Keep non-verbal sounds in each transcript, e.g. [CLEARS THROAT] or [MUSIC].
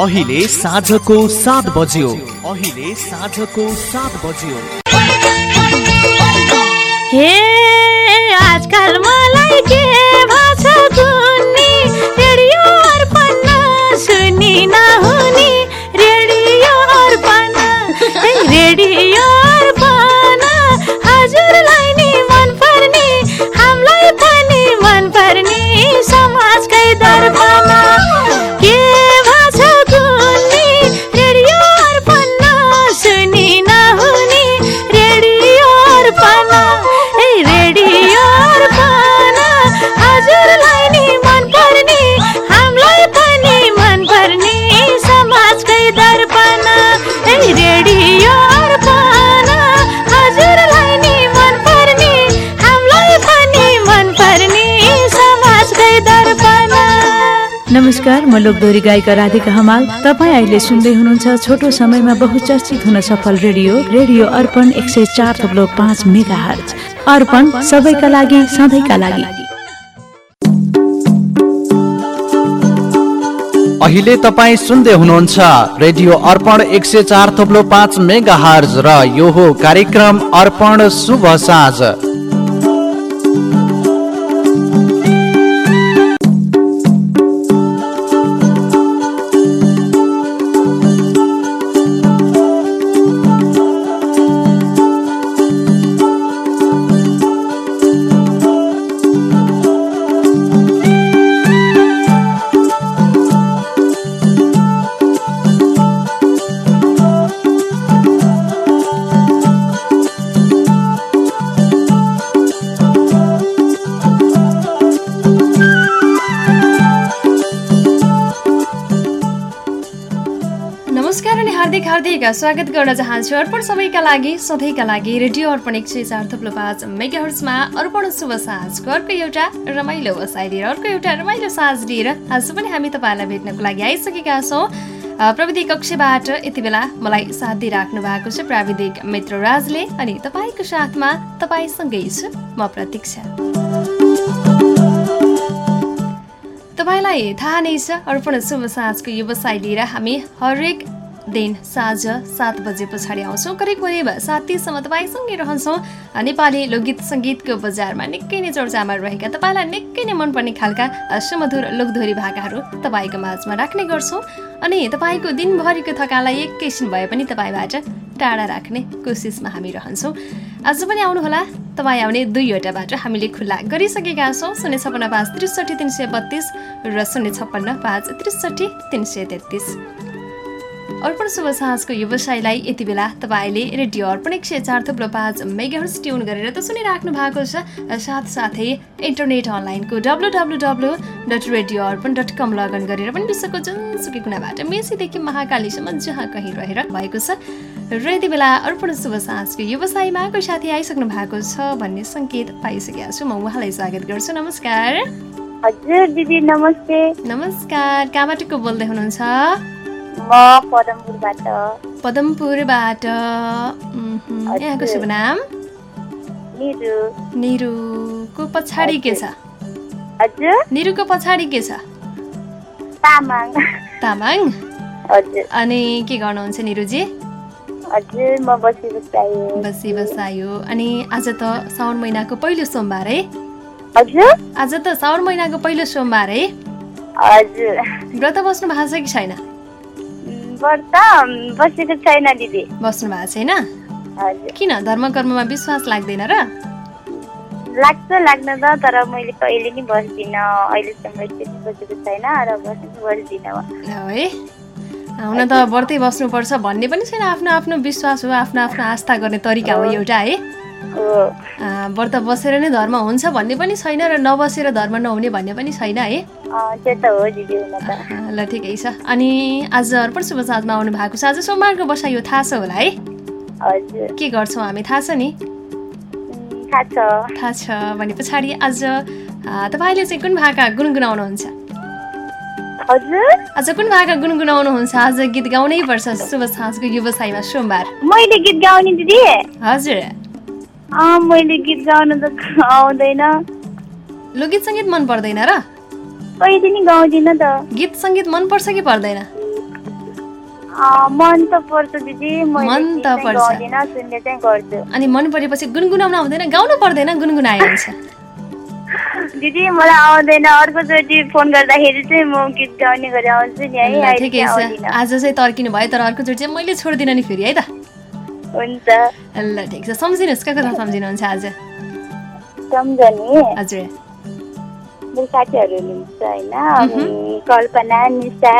अहिले साँझको सात बज्यो। अहिले साँझको सात बज्यो। हे आजकल मलाई के भाषा गुन्नी रेडियो अर्पण सुनि नमस्कार म लोकदोरी गायिका राधिका हमाल। तपाईँ अहिले सुन्दै हुनुहुन्छ छोटो समयमा बहुचर्चित हुन सफल रेडियो रेडियो अर्पण एक सय चार थप्लो पाँच मेगा हर्ज अर्पण सबैका लागि सधैँका लागि। अहिले तपाईँ सुन्दै हुनुहुन्छ रेडियो अर्पण एक सय चार थप्लो पाँच मेगा हर्ज र यो हो कार्यक्रम अर्पण शुभ साँझ। हार्दिक हार्दिक स्वागत गर्न चाहन्छु अर्पण सबैका लागि सधैँका लागि रेडियो अर्पण एक सय चार थप्लो पाँच मेगाहर्समा अर्पण शुभ साँझको अर्को एउटा रमाइलो बसाइ लिएर अर्को एउटा रमाइलो साँझ लिएर आज पनि हामी तपाईँलाई भेट्नको लागि आइसकेका छौँ। प्रविधि कक्षबाट यति बेला मलाई साथ दिइराख्नु भएको छ प्राविधिक मित्र राजले अनि तपाईँको साथमा तपाईँसँगै छु म प्रतीक्षा। तपाईँलाई थाहा नै छ अर्पण शुभ साँझको व्यवसाय लिएर हामी हरेक दिन साँझ सात बजे पछाडि आउँछौँ। करिब करिब सात तिससम्म तपाईँसँगै रहन्छौँ। नेपाली लोकगीत सङ्गीतको बजारमा निकै नै चर्चामा रहेका तपाईँलाई निकै नै मनपर्ने खालका सुमधुर लोकधोरी भाकाहरू तपाईँको माझमा राख्ने गर्छौँ। अनि तपाईँको दिनभरिको थकानलाई एकैछिन भए पनि तपाईँबाट टाढा राख्ने कोसिसमा हामी रहन्छौँ। आज पनि आउनुहोला। तपाईँ आउने दुईवटा बाटो हामीले खुल्ला गरिसकेका छौँ। शून्य छप्पन्न पाँच त्रिसठी तिन सय बत्तिस र शून्य छप्पन्न पाँच त्रिसठी तिन सय तेत्तिस। अर्पण शुभ साँझको व्यवसायलाई यति बेला तपाईँले रेडियो अर्पण एक सय चार थुप्रो पाँच मेगाहर्स ट्युन गरेर त सुनिराख्नु भएको छ। साथसाथै इन्टरनेट अनलाइनको W W W dot radio Arpan dot com log in गरेर पनि विश्वको जुनसुकै कुनाबाट मेसीदेखि महाकालीसम्म जहाँ कहीँ रहेर भएको छ। र यति बेला अर्पण शुभ साँझको व्यवसायमा कोही साथी आइसक्नु भएको छ भन्ने सङ्केत पाइसकेको छु। म उहाँलाई स्वागत गर्छु। नमस्कार। हजुर दिदी नमस्ते। नमस्कार। कहाँबाट को बोल्दै हुनुहुन्छ? म पदमपुरबाट। पदमपुरबाट। यहाँको शुभ नाम? निरु। निरुको पछाडि के छ? हजुर। निरुको पछाडि के छ? तामाङ। तामाङ? हजुर। अनि के गर्नुहुन्छ निरुजी? हजुर म बसी बसायो। बसी बसायो। अनि आज त साउन महिनाको पहिलो सोमबार है? हजुर। आज त साउन महिनाको पहिलो सोमबार है? हजुर। व्रत बस्नु भएको छ कि छैन? व्रत बसेको छैन दिदी। बस्नु भएको छैन? किन? धर्म कर्ममा विश्वास लाग्दैन र? लाग्छ लाग्न त तर मैले कहिले नि बस्दिनँ। अहिलेसम्म एकचोटि बसेको छैन र बस्नु बस्दिनँ। है। हुन त व्रतै बस्नुपर्छ भन्ने पनि छैन। आफ्नो आफ्नो विश्वास हो आफ्नो आफ्नो आस्था गर्ने तरिका हो एउटा है। व्रत बसेर नै धर्म हुन्छ भन्ने पनि छैन र नबसेर धर्म नहुने भन्ने पनि छैन है। ल ठिकै छ। अनि आज अर्पण शुभ साँझमा आउनु भएको छ। आज सोमबारको बसाइ यो थाहा छ होला है? के गर्छौँ हामी? थाहा छ नि? थाहा छ। भने पछाडि आज तपाईँले चाहिँ कुन भाका गुनगुनाउनुहुन्छ? आज कुन भाका गुनगुनाउनुहुन्छ? आज गीत गाउनै पर्छ। शुभ साँझको व्यवसायमा सोमबार। मैले गीत गाउने दिदी। हजुर। मैले गीत गाउनु त आउँदैन लोकगीत सङ्गीत मन पर्दैन र? कहिले नि गाउँदिनँ त। गीत सङ्गीत मनपर्छ कि पर्दैन? मन त पर्छ दिदी मन त पर्छ। गाउँदिनँ सुन्ने चाहिँ गर्छु। अनि मन परेपछि गुनगुनाउन आउँदैन गाउनु पर्दैन गुनगुनायो हुन्छ दिदी मलाई आउँदैन। अर्कोचोटि फोन गर्दाखेरि चाहिँ म गीत गाउने गरी आउँछु नि है ठिकै छ। आज चाहिँ तर्किनु भयो तर अर्कोचोटि चाहिँ मैले छोड्दिनँ नि फेरि है त। हुन्छ। ल ठिक छ। सम्झिनुहोस् कहाँ कता सम्झिनुहुन्छ आज? सम्झने। हजुर। मेरो साथीहरू हुनुहुन्छ होइन। कल्पना निशा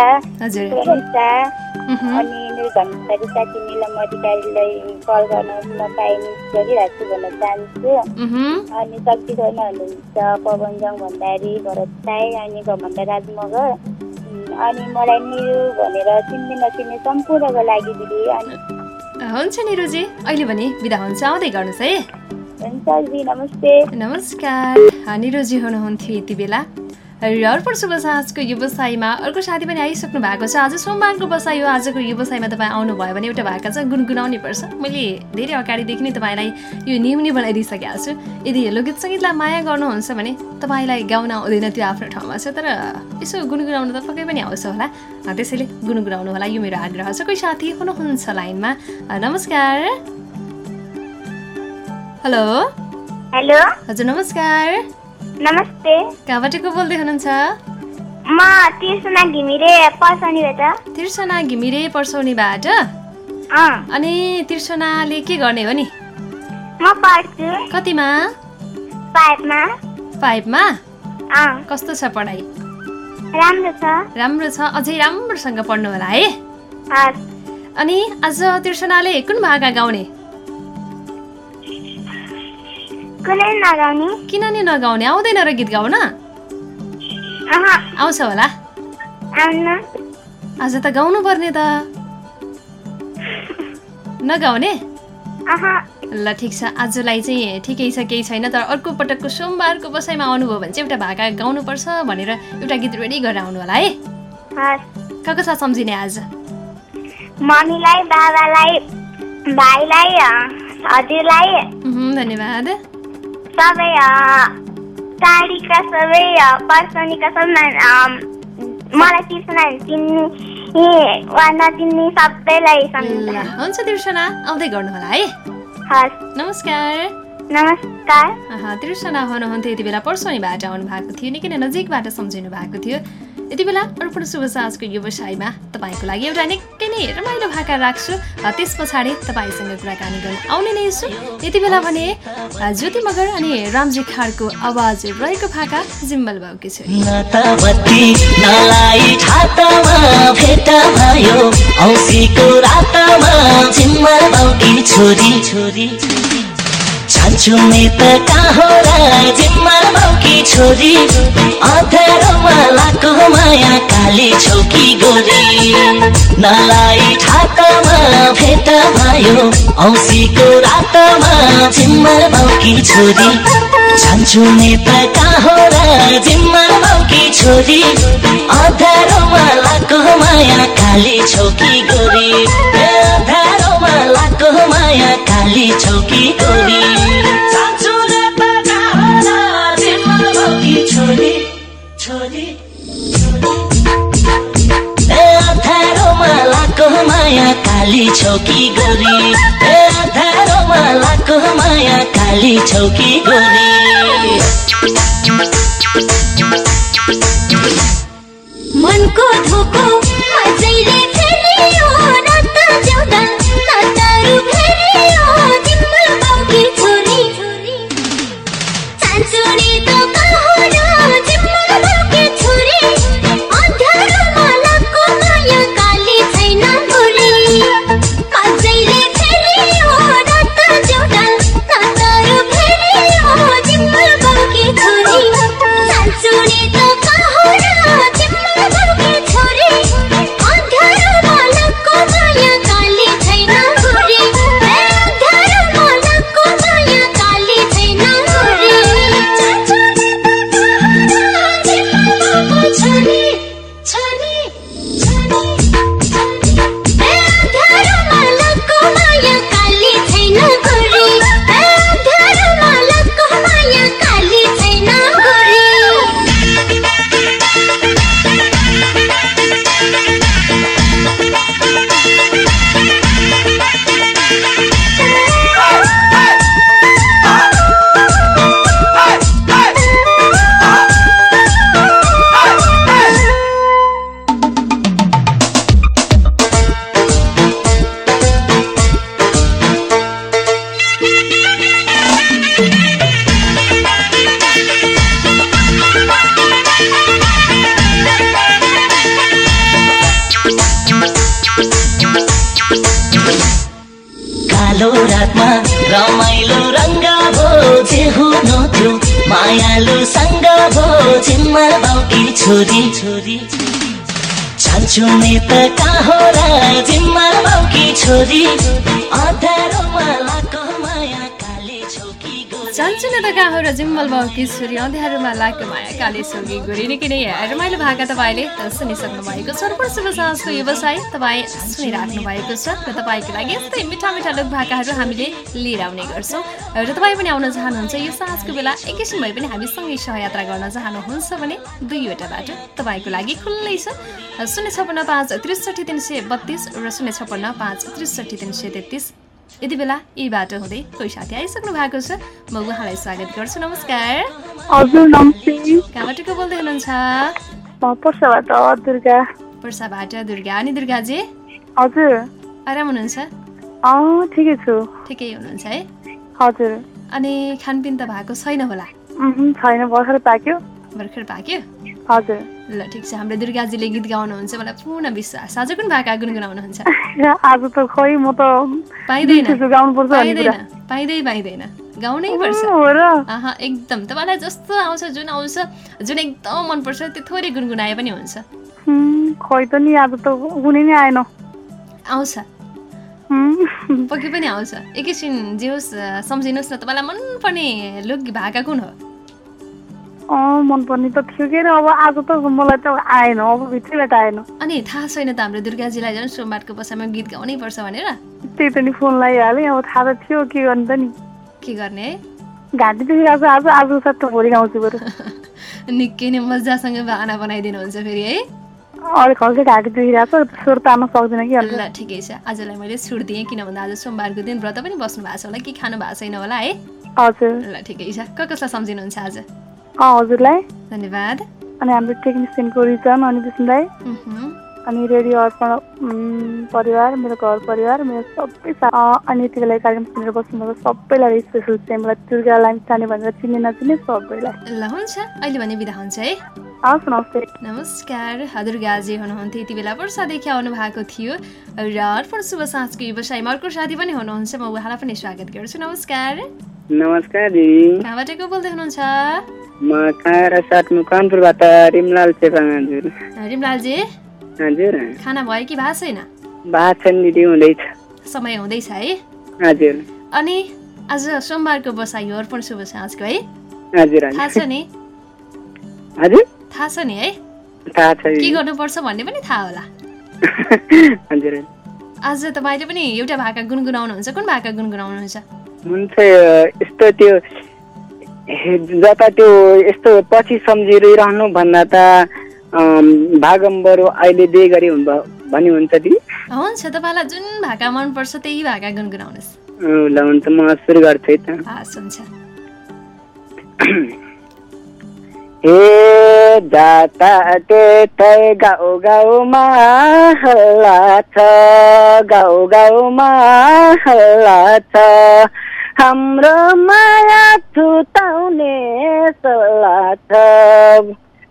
मह्म। अनि मेरो धनसारी साथी निलम अधिकारीलाई कल गर्न मिस गरिरहेको छु भन्न चाहन्छु। अनि शक्ति हुनुहुन्छ पवनजङ भण्डारी भरत राई अनि घमण्ड राज मगर अनि मलाई निरु भनेर चिन्ने नचिन्ने सम्पूर्णको लागि दिदी। अनि हुन्छ निरुजी। अहिले भने बिदा हुन्छ। आउँदै गर्नुहोस् है। नमस्कार। निरुजी हुनुहुन्थ्यो यति बेला। र अर्पण शुभ साँझको व्यवसायमा अर्को साथी पनि आइसक्नु भएको छ। आज सोमबारको बसाइ हो आजको व्यवसायमा तपाईँ आउनुभयो भने एउटा भाका चाहिँ गुनगुनाउनै पर्छ। मैले धेरै अगाडिदेखि नै तपाईँलाई यो नियम नै बनाइदिइसकेको छु। यदि लोकगीत सङ्गीतलाई माया गर्नुहुन्छ भने तपाईँलाई गाउन आउँदैन त्यो आफ्नो ठाउँमा छ। तर यसो गुनगुनाउनु त पक्कै पनि आउँछ होला। त्यसैले गुनगुनाउनु होला यो मेरो आग्रह छ। कोही साथी हुनुहुन्छ लाइनमा? नमस्कार। हेलो। हेलो। हजुर नमस्कार। नमस्ते। कहाँबाट को बोल्दै हुनुहुन्छ? म तिर्सना घिमिरे पर्सनीबाट। तिर्सना घिमिरे पर्सौनीबाट? अनि तिर्सनाले के गर्ने हो नि? म पढ्छु। कतिमा? फाइभमा अँ। कस्तो छ पढाइ? राम्रो छ। राम्रो छ। अझै राम्रोसँग पढ्नु होला है। अनि आज तिर्सनाले कुन भाका गाउने? कुनै नि नगाउने आउँदैन र गीत गाउन? आउँछ होला? आज त गाउनु पर्ने त। नगाउने? ल ठिक छ। आजलाई चाहिँ ठिकै छ केही छैन तर अर्को पटकको सोमबारको बसाइमा आउनुभयो भने चाहिँ एउटा भाका गाउनुपर्छ भनेर एउटा गीत रेडी गरेर आउनु होला है? कहाँ कहाँ सम्झिने आज? मम्मीलाई बाबालाई भाइलाई हजुरलाई। धन्यवाद। अँ, टाढीका सबै पर्सनीका सबै मलाई तिर्सनाहरू चिन्ने वा नचिन्ने सबैलाई हुन्छ तिर्सना आउँदै गर्नु होला है हस् नमस्कार नमस्कार तिर्सना हुनुहुन्थ्यो यति बेला पर्सनीबाट आउनु भएको थियो निकै नै नजिकबाट सम्झिनु भएको थियो यति बेला अर्पण शुभ साँझको व्यवसायमा तपाईँको लागि एउटा निकै नै रमाइलो भाका राख्छु। त्यस पछाडि तपाईँसँग कुराकानी गर्न आउने नै छु। यति बेला भने ज्योति मगर अनि रामजी खाडको आवाज रहेको भाका जिम्बल बाउकी छोरी। जान्छु मे त कहाँ र जिम्मा बाउकी छोरी? अँध्यारोमा लाको माया काली छौकी गोरी। नलाई छातामा भेट भयो औसीको रातमा जिम्मा बाउकी छोरी। जान्छु मे त कहाँ जिम्मा बाउकी छोरी? अँध्यारोमा लाको माया काली छौकी गोरी। ए अँध्यारोमा लाको माया काली छौकी गोरी। काली छौकी गोरी। ए अँध्यारोमा लाको माया काली छौकी गोरी। मनको धोको अझैले फेरियो रात ज्याउँदा नाताहरू उज्यालो रातमा रमाइलो रङ्ग भो हुनु थियो मायालु सङ्ग भो जिम्मा बाउकी छोरी। छोरी जान्छु नि त कहाँ र जिम्मा बाउकी छोरी। काली कहाँ हो र बाउ किशोरी अँध्यारोमा लागेको माया काली सोगी गुरी निकै नै रमाइलो भाका तपाईँले सुनिसक्नु भएको छ अर्पण शुभ साँझको व्यवसाय तपाईँ सुनिराख्नु भएको छ र तपाईँको लागि यस्तै मिठा मिठा लोक भाकाहरू हामीले लिएर आउने गर्छौँ र तपाईँ पनि आउन चाहनुहुन्छ यो साँझको बेला एकैछिन भए पनि हामीसँगै सहयात्रा गर्न चाहनुहुन्छ भने दुईवटा बाटो तपाईँको लागि खुल्लै छ। शून्य छपन्न पाँच त्रिसठी तिन सय बत्तिस र शून्य छपन्न पाँच त्रिसठी तिन सय तेत्तिस। यति बेला यी बाटो हुँदै कोही साथी आइसक्नु भएको छ। म उहाँलाई स्वागत गर्छु नमस्कार। हजुर नमस्ते। कहाँबाट को बोल्दै हुनुहुन्छ? पर्साबाट दुर्गा। पर्साबाट दुर्गा अनि दुर्गाजी? हजुर। आराम हुनुहुन्छ? ठिकै छु। ठिकै हुनुहुन्छ है? हजुर। अनि खानपिन त भएको छैन होला? छैन भर्खर पाक्यो। भर्खर पाक्यो? हजुर। ल ठिक छ। हाम्रो दुर्गाजीले गीत गाउनुहुन्छ मलाई पूर्ण विश्वास। आज कुन भाका गुनगुनाउनुहुन्छ? [LAUGHS] आज त खोइ म त पाइँदैन। पाइँदैन। पाइँदै पाइँदैन। गाउनै पर्छ। एकदम। तपाईँलाई जस्तो आउँछ जुन आउँछ जुन एकदम मनपर्छ त्यो थोरै गुनगुनाए पनि हुन्छ। खोइ त नि आज त कुनै नै आएन। आउँछ। पक्कै पनि आउँछ। एकैछिन जे होस् सम्झिनुहोस् न तपाईँलाई मनपर्ने लोक भाका कुन हो? अँ मनपर्ने त थियो के अब आज त मलाई त आएन अब भित्रैबाट आएन। अनि थाहा छैन त हाम्रो दुर्गाजीलाई झन् सोमबारको बसाइमा गीत गाउनै पर्छ भनेर? त्यही त नि फोन लगाइहालेँ अब थाहा त थियो के गर्ने त नि। के गर्ने? है घाँटी दुखिरहेको आज आज त भोलि गाउँछु बरु। [LAUGHS] निकै नै मजासँग बाहना बनाइदिनुहुन्छ फेरि है? अलिक हल्कै घाँटी दुखिरहेको छ स्वर तार्न सक्दिनँ कि ल ठिकै छ। आजलाई मैले छुट दिएँ किन भन्दा आज सोमबारको दिन व्रत पनि बस्नु भएको छ होला के खानु भएको छैन होला है? हजुर। ल ठिकै छ। क कसलाई सम्झिनुहुन्छ आज? हजुरलाई। धन्यवाद। अनि हाम्रो टेक्निसियनको रिजन अनि विष्णु दाई उहुँ। अनि रेडियो अर्पण परिवार मेरो घर परिवार मेरो सबै अनि यति बेला कार्यक्रम सुनेर बस्नुभएको सबैलाई स्पेसल चाहिँ मलाई दुर्गालाई चाहने भनेर चिने नचिने सबैलाई। ल हुन्छ अहिले भने बिदा हुन्छ है। हवस् नमस्ते। नमस्कार हजुर गाजी हुनुहुन्थ्यो यति बेला वर्षादेखि आउनु भएको थियो र अर्पण शुभ साँझको व्यवसायमा अर्को साथी पनि हुनुहुन्छ म उहाँलाई पनि स्वागत गर्छु नमस्कार। नमस्कार दिदी। कहाँबाट को बोल्दै हुनुहुन्छ? म काँडा साथमा कानपुरबाट रिमलाल चेपाङ हजुर रिमलालजी? हजुर। खाना भयो कि भएको छैन? भाषण दिदी हुँदैछ। समय हुँदैछ है? हजुर। अनि आज सोमबारको बसाइ हो अर्पण शुभ साँझको है? हजुर। थाहा छ नि? हजुर। थाहा छ नि है? के गर्नुपर्छ भन्ने पनि थाहा होला। [LAUGHS] हजुर आज तपाईँले पनि एउटा भाका गुनगुनाउनुहुन्छ। कुन भाका गुनगुनाउनुहुन्छ? हुन्छ यस्तो त्यो जता त्यो यस्तो पछि सम्झिरहनु भन्दा त भागम बरु अहिले दे गरी हुन्छ भन्ने हुन्छ दिदी हुन्छ तपाईँलाई जुन भाका मनपर्छ त्यही भाका गुनगुनाउनुहोस्। ल हुन्छ म सुरु गर्छु है त। हस् हुन्छ। [CLEARS THROAT] हे जाता त्यतै गाउँ गाउँमा हल्ला छ गाउँ गाउँमा हल्ला छ हाम्रो माया छुटाउने सल्लाह छ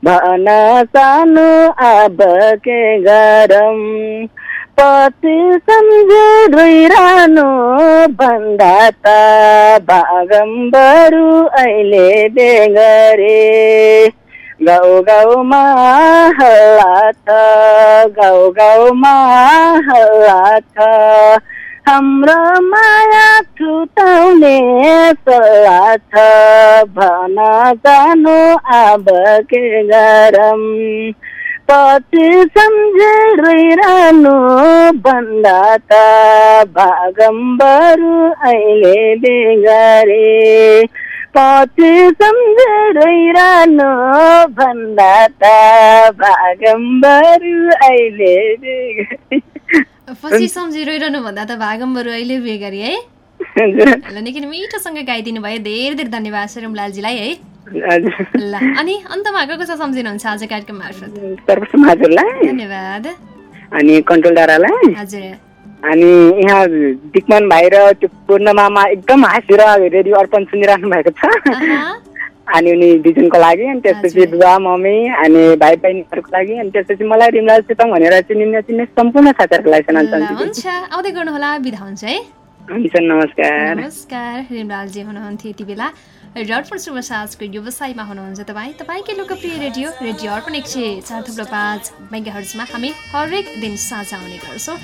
भन सानो अब के गरौँ पछि सम्झिरहनु भन्दा त भागम बरु अहिले बेगरे गाउँ गाउँमा हल्ला छ गाउँ गाउँमा हल्ला छ हाम्रो माया छुटाउने सल्लाह छ भन जानु अब के गरौँ पछि सम्झिरहनु भन्दा त भागम बरु अहिले बेगरे पछि सम्झिरहनु भन्दा त भागम बरु अहिले बेगरे पछि सम्झिरहनु भन्दा त भागम्बरु अहिले उयो गरी है ल निकै मिठोसँग गाइदिनु भयो धेरै धेरै धन्यवाद शरमलालजीलाई है ल अनि अन्तमा को कसो सम्झिनुहुन्छ आज कार्यक्रम मार्फत? सर्वप्रथम हजुरलाई धन्यवाद। अनि कन्ट्रोल डाँडालाई। हजुर। अनि यहाँ दिकमान भाइ र त्यो पूर्णमामा एकदम हाँसेर रेडियो अर्पण सुनिरहनु भएको छ। अनि उनी दुईजनको लागि अनि त्यसपछि। बुबा मम्मी अनि भाइ बहिनीहरूको लागि अनि त्यसपछि मलाई रिमलाल चेपाङ भनेर चिनिने चिन्ने सम्पूर्ण साथीहरूको लागि हुन्छ। आउँदै गर्नुहोला बिदा हुन्छ है। हुन्छ नमस्कार। नमस्कार रिमलालजी हुनुहुन्थ्यो यति बेला। र शुभ साँझको व्यवसायमा हुनुहुन्छ तपाईँ। तपाईँकै लोकप्रिय रेडियो रेडियो अर्पण एक सय चार थुप्रो पाँच मेगाहर्जमा हामी हरेक दिन साझा आउने गर्छौँ।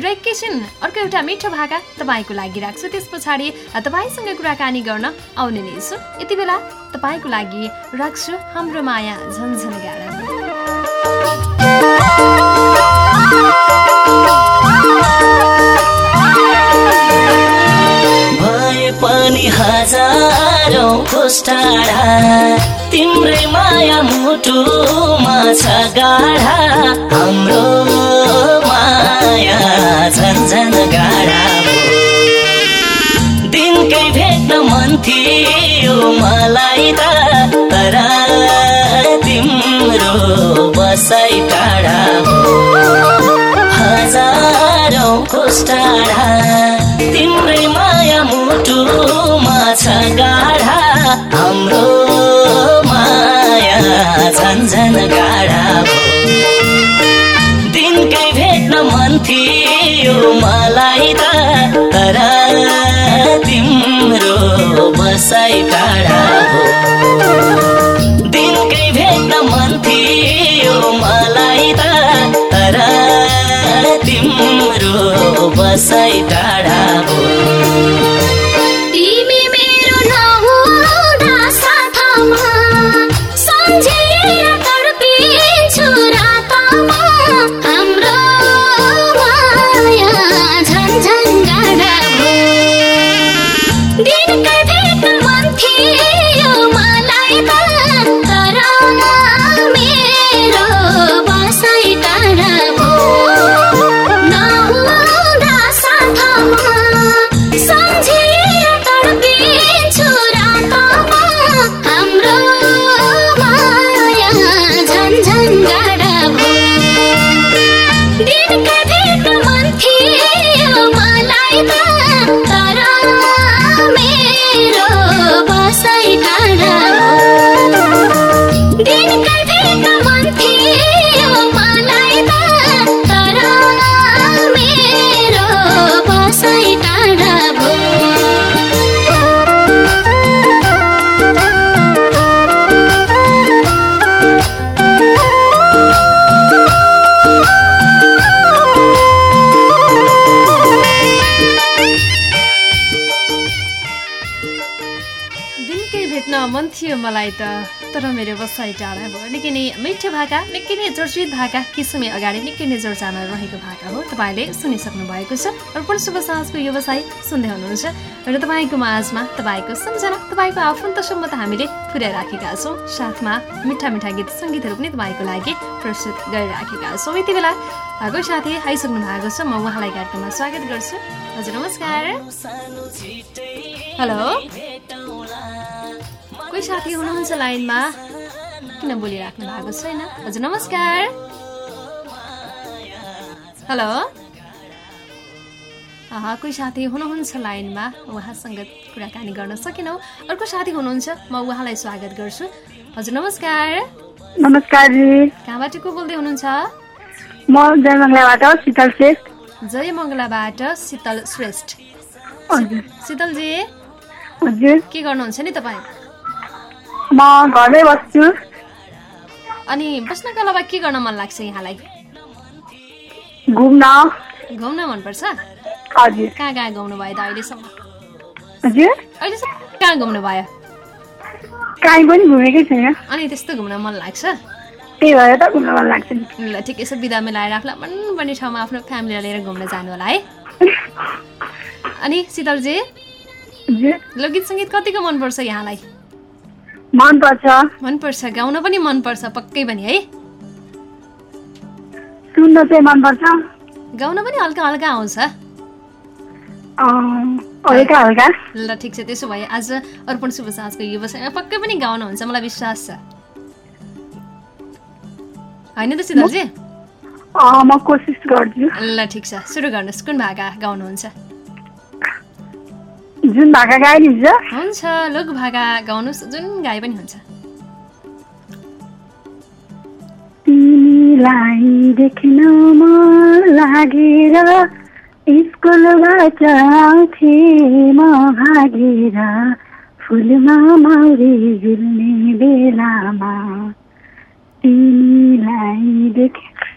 र एकैछिन अर्को एउटा मिठो भाका तपाईँको लागि राख्छु। त्यस पछाडि तपाईँसँग कुराकानी गर्न आउने नै छु। यति बेला तपाईँको लागि राख्छु हाम्रो माया झन्झन गाडा पनि हजारौँ टाढा तिम्रै माया मुटुमा छ गाढा। हाम्रो माया झन्झन गाढा भयो। दिनकै भेट्न मन थियो मलाई त तर तिम्रो टाढा हजारौँ कोस टाढा तिम्रै माया मुटुमा छ गाढा। हाम्रो माया झन्झन हो दिनकै भेट्न मन थियो मलाई त तर तिम्रो बसाइ टाढा हो दिनकै भेट्न मन थियो मलाई त तर तिम्रो बसाइ टाढा त तर मेरो बसाइ टाढा भयो। निकै नै मिठो भाका निकै नै चर्चित भाका केही समय अगाडि निकै नै चर्चामा रहेको भाका हो। तपाईँले सुनिसक्नु भएको छ। अर्पण शुभ साँझको व्यवसाय सुन्दै हुनुहुन्छ। र तपाईँको माझमा तपाईँको सम्झना तपाईँको आफन्तसम्म त हामीले पुर्याइराखेका छौँ। साथमा मिठा मिठा गीत सङ्गीतहरू पनि तपाईँको लागि प्रस्तुत गरिराखेका छौँ। यति बेला कोही साथी आइसक्नु भएको छ। म उहाँलाई कार्यक्रममा स्वागत गर्छु। हजुर नमस्कार। हेलो। कोही साथी हुनुहुन्छ लाइनमा? किन बोलिराख्नु भएको छैन? हजुर नमस्कार। हेलो। कोही साथी हुनुहुन्छ लाइनमा? उहाँसँग कुराकानी गर्न सकेनौँ। अर्को साथी हुनुहुन्छ म उहाँलाई स्वागत गर्छु। हजुर नमस्कार। नमस्कार जी। कहाँबाट को बोल्दै हुनुहुन्छ? म जयमङ्गलाबाट शीतल शेख जय मङ्गलाबाट शीतल श्रेष्ठ। शीतलजी हजुर। के गर्नुहुन्छ नि तपाईँ? म घरमै बस्छु। अनि बस्नको अलावा के गर्न मन लाग्छ यहाँलाई? घुम्न। घुम्न मनपर्छ? हजुर। कहाँ कहाँ घुम्नु भयो त अहिलेसम्म? हजुर। अहिलेसम्म कहाँ घुम्नु भयो? कहीँ पनि घुमेकै छैन। अनि त्यस्तो घुम्न मन लाग्छ? त्यही भएर त घुम्न मन लाग्छ। ल ठिकै छ बिदा मिलाएर आफूलाई मनपर्ने ठाउँमा आफ्नो फ्यामिलीलाई लिएर घुम्न जानु होला है। [LAUGHS] अनि शीतलजी लोकगीत सङ्गीत कतिको मनपर्छ यहाँलाई? मनपर्छ। मनपर्छ गाउन पनि मनपर्छ पक्कै पनि है? सुन्न चाहिँ मनपर्छ। गाउन पनि हल्का हल्का आउँछ। अँ, हल्का हल्का। ल ठिक छ त्यसो भए आज अर्पण शुभ साँझको व्यवसायमा पक्कै पनि गाउनुहुन्छ मलाई विश्वास छ। होइन त अँ, म कोसिस गर्छु। ल ठिक छ सुरु गर्नुहोस् कुन भाका गाउनुहुन्छ? जुन भाका गाइनी हुन्छ हुन्छ लोक भाका गाउनुहोस् जुन गाए पनि हुन्छ। तिमीलाई देख्न मन लागेर स्कुलबाट आउँथे म भागेर फुलमा माउरी झुल्ने बेलामा। तिमीलाई देखे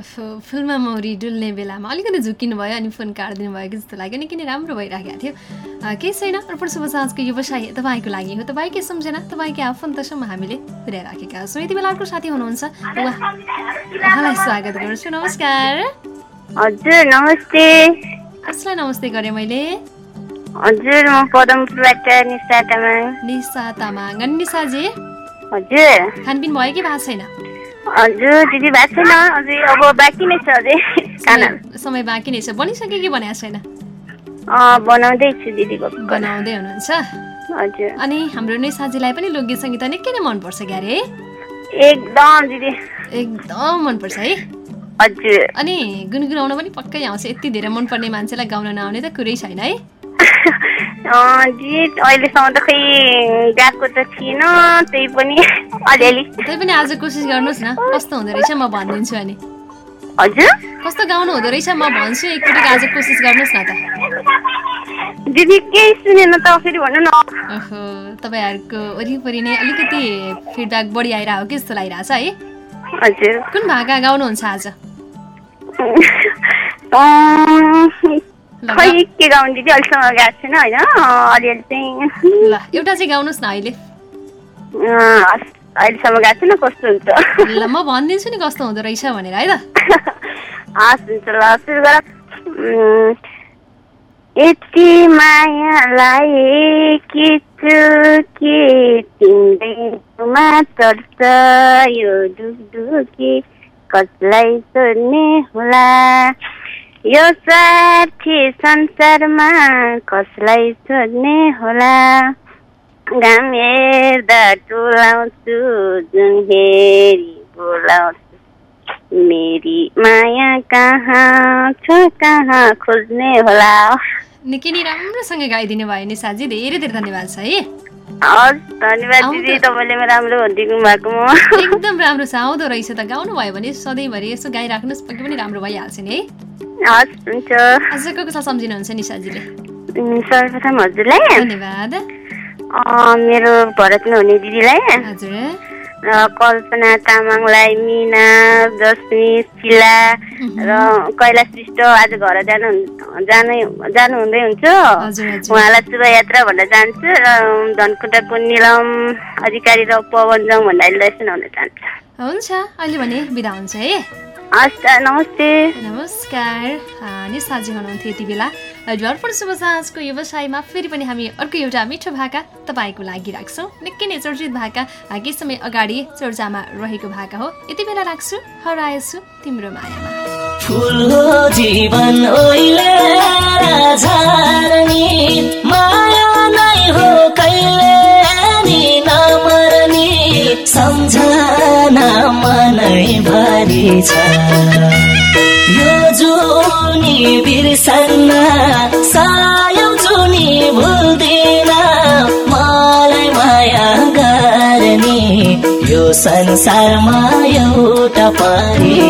फु- फुलमा मौरी डुल्ने बेलामा अलिकति झुक्किनु भयो अनि फोन काटिदिनु भयो कि जस्तो लाग्यो नै राम्रो भइरहेको थियो। केही छैन? अर्पण शुभ साँझको व्यवसाय तपाईँको लागि हो। तपाईँकै सम्झना? तपाईँकै आफन्तसम्म हामीले पुर्याइराखेका छौँ। यति बेला अर्को साथी हुनुहुन्छ। उहाँ- उहाँलाई स्वागत गर्छु। नमस्कार। हजुर नमस्ते। कसलाई नमस्ते गरेँ मैले? हजुर म पदमपुरबाट निशा तामाङ। निशा तामाङ। निशाजी? हजुर। खानपिन भयो कि भएको छैन? हजुर दिदी भएको छैन? अझै अब बाँकी नै छ अझै। खाना। समय- बाँकी नै छ। बनिसक्यो कि बनाएको छैन? बनाउँदैछु दिदीको बनाउँदै हुनुहुन्छ? हजुर। अनि हाम्रो निशाजीलाई पनि लोकगीत सङ्गीत निकै नै मनपर्छ क्यारे है? एकदम दिदी। एकदम मनपर्छ है? हजुर। अनि गुनगुनाउन पनि पक्कै आउँछ। यति धेरै मनपर्ने मान्छेलाई गाउन नआउने त कुरै छैन है? [LAUGHS] दिदी अहिलेसम्म त खै गएको त थिएन त्यही पनि [LAUGHS] अलिअलि। तै पनि आज कोसिस गर्नुहोस् न कस्तो हुँदो रहेछ म भनिदिन्छु अनि। हजुर? कस्तो गाउनु हुँदो रहेछ म भन्छु एकपटक आज कोसिस गर्नुहोस् न त। दिदी केही सुनेन त फेरि भन्नु न। ओहो तपाईँहरूको वरिपरि नै अलिकति फिडब्याक बढी आइरहेको कि जस्तो लागिरहेछ है? हजुर। कुन भाका गाउनुहुन्छ आज? खै के गाउनु दिदी अहिलेसम्म गएको छैन होइन? अलिअलि चाहिँ। ल एउटा चाहिँ गाउनुहोस् न अहिले। अहिलेसम्म गएको छैन कस्तो हुन्छ? ल म भनिदिन्छु नि कस्तो हुँदो रहेछ भनेर है त। हस् हुन्छ ल सुरु गर। यति माया कि चुके तिम्रैमा चढ्छ यो डुकडुकी कसलाई सोध्ने होला? यो साथी संसारमा कसलाई सोध्ने होला? घाम हेर्दा टोलाउँछु जुन हेरी बोलाउँछु। मेरी माया कहाँ छ कहाँ खोज्ने होला? निकै नै राम्रोसँग गाइदिनु भयो नि साजी धेरै धेरै धन्यवाद छ है। हस् धन्यवाद दिदी। तपाईँले राम्रो भनिदिनु भएको म। एकदम राम्रो छ आउँदो रहेछ त गाउनु भयो भने सधैँभरि यसो गाइराख्नुहोस् पक्कै पनि राम्रो भइहाल्छ नि है। हस् हुन्छ। को कसलाई सम्झिनुहुन्छ निसाजीले सर्वप्रथम हजुरलाई। धन्यवाद। मेरो भरतमा हुने दिदीलाई। हजुर। र कल्पना तामाङलाई मिना जस्मी शिला र कैलाश विष्ट आज घर जानु जानु जानु हुँदै हुन्छ। उहाँलाई शुभयात्रा भन्न चाहन्छु र धनकुटाको निलम अधिकारी र पवनजङ भन्दाखेरि सुनाउन चाहन्छु। हुन्छ अहिले भने बिदा हुन्छ है। नमस्ते। नमस्कार। निसाजी हुनुहुन्थ्यो यति बेला। हजुर अर्पण शुभ साँझको व्यवसायमा फेरि पनि हामी अर्को एउटा मिठो भाका तपाईँको लागि राख्छौँ। निकै नै चर्चित भाका। केही समय अगाडि चर्चामा रहेको भाका हो। यति बेला राख्छु हराएछु तिम्रो मायामा। फुल हो जीवन भरि छ यो जुनी बिर्सन्न सायौ जुनी भुल्दिन मलाई माया गर्ने यो संसारमा एउटा परी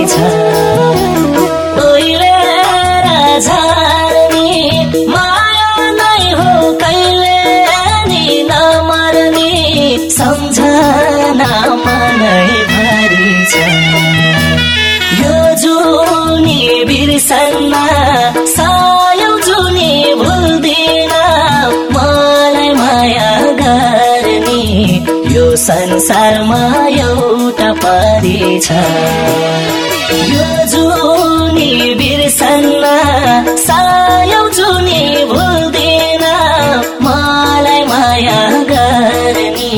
बिर्सन्न सायौ जुनी भुल्दिन मलाई माया गर्ने यो संसारमा एउटा परी छ। यो जुनी बिर्सन्न सायौ जुनी भुल्दिन मलाई माया गर्ने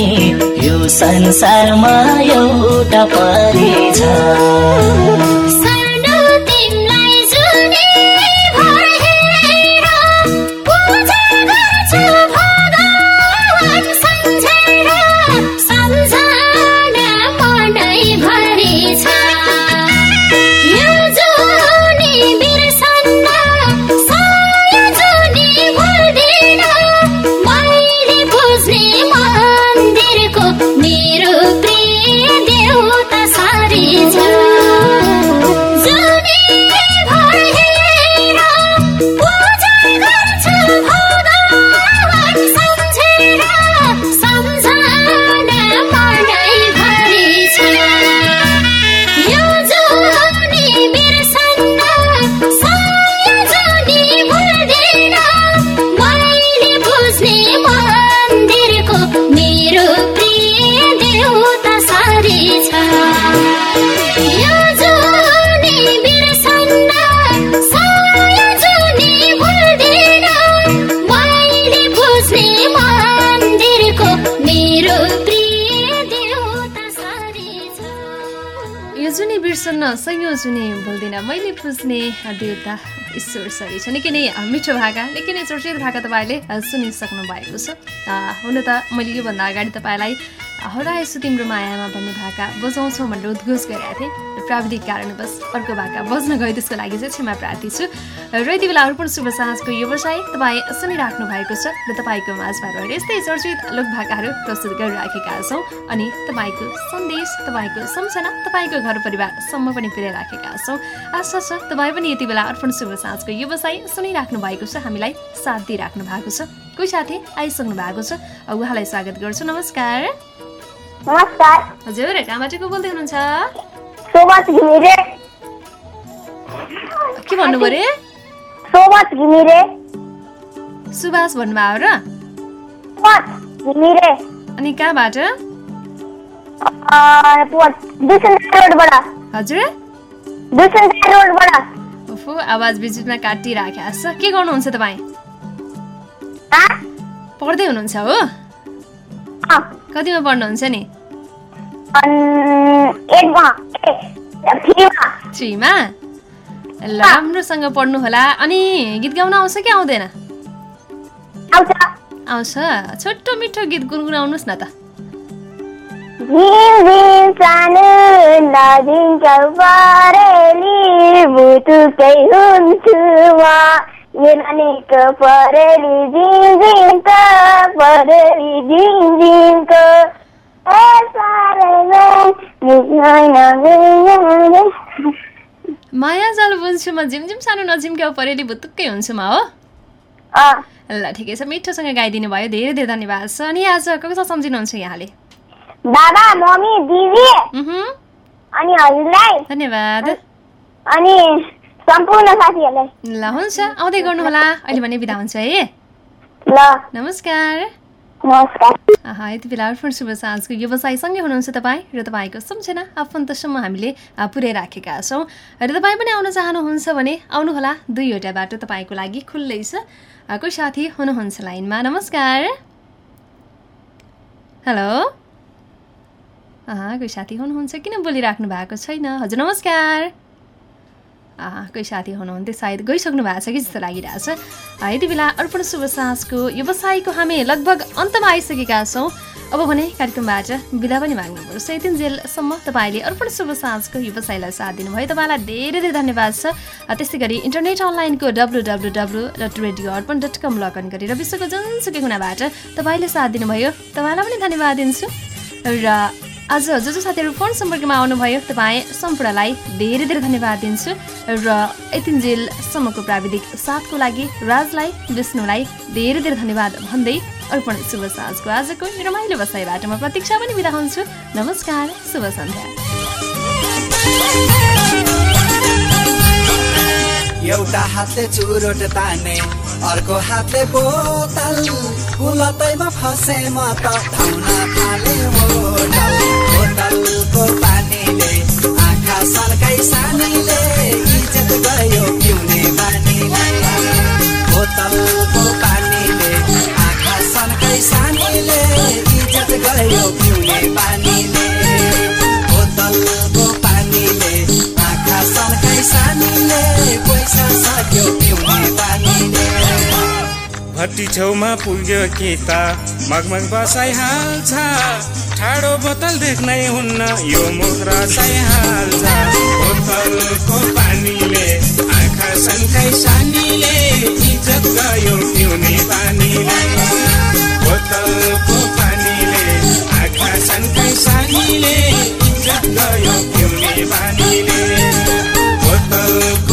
यो संसारमा एउटा परी छ। पुज्ने देवता ईश्वर सरी छ। निकै नै मिठो भाका निकै नै चर्चित भाका तपाईँले सुनिसक्नु भएको छ। हुन त मैले योभन्दा अगाडि तपाईँलाई हराएछु तिम्रो मायामा भन्ने भाका बजाउँछौँ भनेर उद्घोष गरेका थिएँ प्राविधिक कारणवश अर्को भाका बज्न गयो त्यसको लागि चाहिँ क्षमा प्रार्थी छु। र यति बेला अर्पण शुभ साँझको व्यवसाय तपाईँ सुनिराख्नु भएको छ र तपाईँको माझमा रहेर यस्तै चर्चित लोक भाकाहरू प्रस्तुत गरिराखेका छौँ अनि तपाईँको सन्देश तपाईँको सम्झना तपाईँको घर परिवारसम्म पनि पुर्याइराखेका छौँ। आशा छ तपाईँ पनि यति बेला अर्पण शुभ साँझको व्यवसाय सुनिराख्नु भएको छ हामीलाई साथ दिइराख्नु भएको छ। कोही साथी आइसक्नु भएको छ उहाँलाई स्वागत गर्छु। नमस्कार। नमस्कार। हजुर कहाँबाट को बोल्दै हुनुहुन्छ? सोमस घिमिरे। के भन्नुभयो अरे सोमस घिमिरे। सुभाष भन्नुभयो र? घिमिरे। अनि कहाँबाट? हजुर। ओफो आवाज बिचमा काटिराखेको छ। के गर्नुहुन्छ तपाईँ? पढ्दै हुनुहुन्छ हो? कतिमा पढ्नुहुन्छ नि? थ्रीमा। राम्रोसँग पढ्नु होला। अनि गीत गाउन आउँछ कि आउँदैन? आउँछ। छोटो मिठो गीत गुनगुनाउनुहोस् न त। झिम झिम सानो परेली बुटुकै हुन्छु म। यो नानीको परेली परेली ए साह्रै माया जाल बुन्छु म झिमझिम सानो नजिम्क्याउ परेली भुतुक्कै हुन्छु म हो अँ ल ठिकै छ मिठोसँग गाइदिनु भयो धेरै धेरै धन्यवाद छ अनि आज कसो सम्झिनुहुन्छ यहाँले बाबा मम्मी दिदी अनि हजुरलाई धन्यवाद अनि सम्पूर्ण साथीहरूलाई। ल हुन्छ। आउँदै गर्नुहोला। अहिले भने बिदा हुन्छ है। ल। नमस्कार। यति बेला अर्पण शुभ साँझको व्यवसायसँगै हुनुहुन्छ तपाईँ र तपाईँको सम्झना आफन्तसम्म हामीले पुर्याइराखेका छौँ। र तपाईँ पनि आउन चाहनुहुन्छ भने आउनुहोला। दुईवटा बाटो तपाईँको लागि खुल्लै छ। कोही साथी हुनुहुन्छ लाइनमा? नमस्कार। हेलो। कोही साथी हुनुहुन्छ किन बोलिराख्नु भएको छैन। हजुर नमस्कार। कोही साथी हुनुहुन्थ्यो सायद गइसक्नु भएको छ कि जस्तो लागिरहेछ। यति बेला अर्पण शुभ साँझको व्यवसायको हामी लगभग अन्तमा आइसकेका छौँ। अब भने कार्यक्रमबाट बिदा पनि माग्नुपर्छ यतिन्जेलसम्म तपाईँले अर्पण शुभ साँझको व्यवसायलाई साथ दिनुभयो। तपाईँलाई धेरै धेरै धन्यवाद छ। त्यस्तै गरी इन्टरनेट अनलाइनको W W W dot radio Arpan dot com log in गरेर विश्वको जुनसुकै कुनाबाट तपाईँले साथ दिनुभयो। तपाईँलाई पनि धन्यवाद दिन्छु। र आज जो जो साथीहरू फोन सम्पर्कमा आउनुभयो। तपाईँ सम्पूर्णलाई धेरै धेरै धन्यवाद दिन्छु र यतिन्जेलसम्मको प्राविधिक साथको लागि राजलाई विष्णुलाई धेरै धेरै धन्यवाद भन्दै अर्पण शुभ साँझको आजको रमाइलो बसाइबाट म प्रतीक्षा पनि बिदा हुन्छु। नमस्कार शुभ सन्ध्या। एउटा हातले चुरोट ताने अर्को हातले बोतल। कुलतैमा फसे म त धाउन थाले होटल बोतलको पानीले आँखा सर्काइ सानीले इज्जत गयो पिउने बानीले बोतलको पानीले आँखा सर्काइ सानीले इज्जत गयो पिउने बानीले सानीले भट्टी छेउमा पुग्यो केता। मगमग बसाइहाल्छ ठाडो बोतल देख्नै हुन्न। यो मुख रसाइ बोतलको पानीले आँखा सङ्खै सानीले इज्जत गयो पिउने पानीले। बोतलको पानीले आँखा सङ्खै सानीले इज्जत गयो पिउने पानीले। hotel